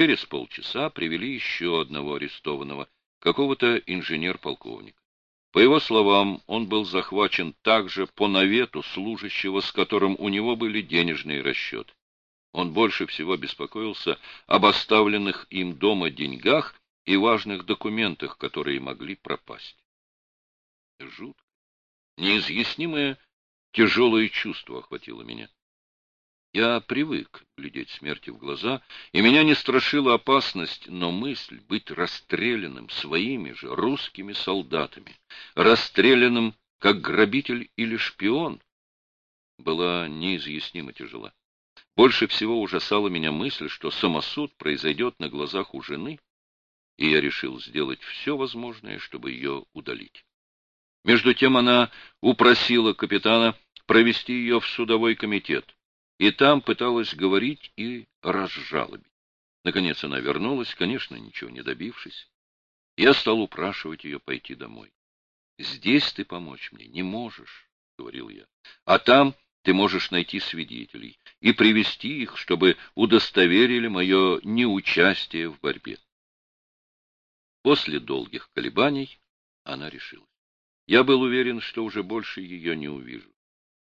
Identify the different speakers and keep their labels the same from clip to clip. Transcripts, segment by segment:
Speaker 1: Через полчаса привели еще одного арестованного, какого-то инженер-полковника. По его словам, он был захвачен также по навету служащего, с которым у него были денежные расчеты. Он больше всего беспокоился об оставленных им дома деньгах и важных документах, которые могли пропасть. Жутко, неизъяснимое тяжелое чувство охватило меня. Я привык глядеть смерти в глаза, и меня не страшила опасность, но мысль быть расстрелянным своими же русскими солдатами, расстрелянным как грабитель или шпион, была неизъяснимо тяжела. Больше всего ужасала меня мысль, что самосуд произойдет на глазах у жены, и я решил сделать все возможное, чтобы ее удалить. Между тем она упросила капитана провести ее в судовой комитет и там пыталась говорить и разжалобить. Наконец она вернулась, конечно, ничего не добившись. Я стал упрашивать ее пойти домой. «Здесь ты помочь мне не можешь», — говорил я, — «а там ты можешь найти свидетелей и привести их, чтобы удостоверили мое неучастие в борьбе». После долгих колебаний она решилась. Я был уверен, что уже больше ее не увижу.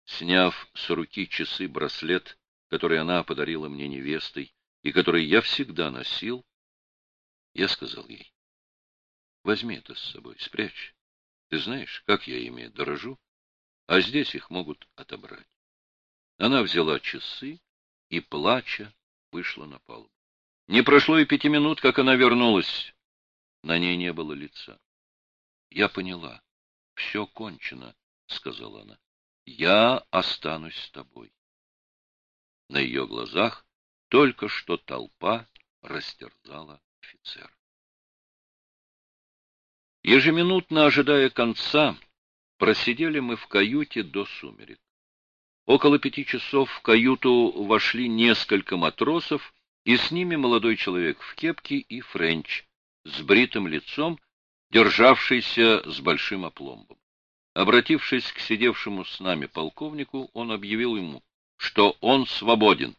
Speaker 1: Сняв с руки часы-браслет, который она подарила мне невестой и который я всегда носил, я сказал ей, возьми это с собой, спрячь. Ты знаешь, как я ими дорожу, а здесь их могут отобрать. Она взяла часы и, плача, вышла на палубу. Не прошло и пяти минут, как она вернулась. На ней не было лица. Я поняла. Все кончено, — сказала она. Я останусь с тобой. На ее глазах только что толпа растерзала офицера. Ежеминутно ожидая конца, просидели мы в каюте до сумерек. Около пяти часов в каюту вошли несколько матросов, и с ними молодой человек в кепке и френч, с бритым лицом, державшийся с большим опломбом. Обратившись к сидевшему с нами полковнику, он объявил ему, что он свободен.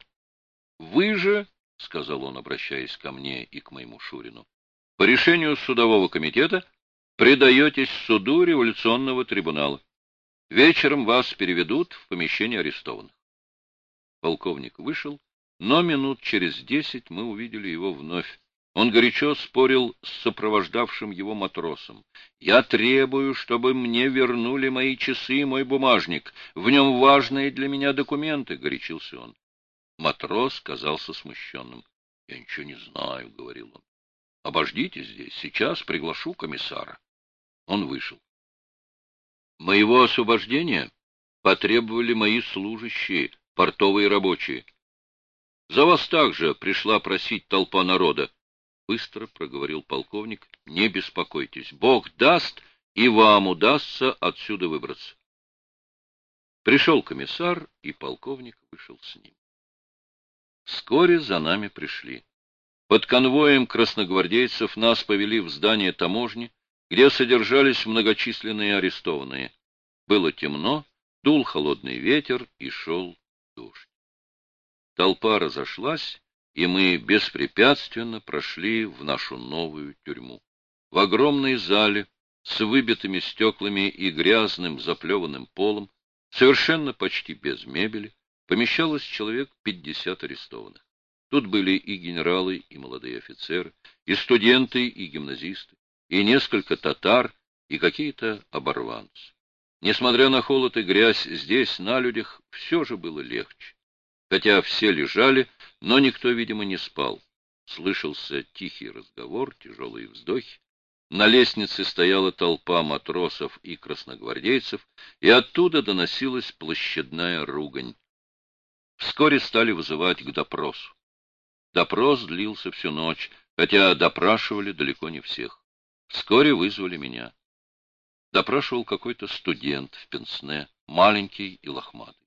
Speaker 1: «Вы же, — сказал он, обращаясь ко мне и к моему Шурину, — по решению судового комитета предаетесь суду революционного трибунала. Вечером вас переведут в помещение арестованных». Полковник вышел, но минут через десять мы увидели его вновь. Он горячо спорил с сопровождавшим его матросом. «Я требую, чтобы мне вернули мои часы и мой бумажник. В нем важные для меня документы», — горячился он. Матрос казался смущенным. «Я ничего не знаю», — говорил он. «Обождите здесь, сейчас приглашу комиссара». Он вышел. Моего освобождения потребовали мои служащие, портовые рабочие. За вас также пришла просить толпа народа. — быстро проговорил полковник. — Не беспокойтесь. Бог даст, и вам удастся отсюда выбраться. Пришел комиссар, и полковник вышел с ним. Вскоре за нами пришли. Под конвоем красногвардейцев нас повели в здание таможни, где содержались многочисленные арестованные. Было темно, дул холодный ветер и шел дождь. Толпа разошлась, и мы беспрепятственно прошли в нашу новую тюрьму. В огромной зале с выбитыми стеклами и грязным заплеванным полом, совершенно почти без мебели, помещалось человек пятьдесят арестованных. Тут были и генералы, и молодые офицеры, и студенты, и гимназисты, и несколько татар, и какие-то оборванцы. Несмотря на холод и грязь, здесь, на людях, все же было легче. Хотя все лежали, но никто, видимо, не спал. Слышался тихий разговор, тяжелые вздохи. На лестнице стояла толпа матросов и красногвардейцев, и оттуда доносилась площадная ругань. Вскоре стали вызывать к допросу. Допрос длился всю ночь, хотя допрашивали далеко не всех. Вскоре вызвали меня. Допрашивал какой-то студент в пенсне, маленький и лохматый.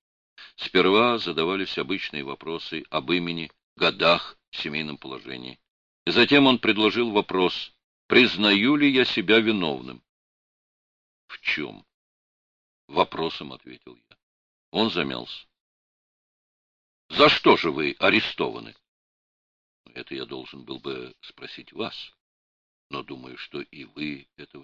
Speaker 1: Сперва задавались обычные вопросы об имени, годах, семейном положении. Затем он предложил вопрос, признаю ли я себя виновным. — В чем? — вопросом ответил я. Он замялся. — За что же вы арестованы? Это я должен был бы спросить вас, но думаю, что и вы это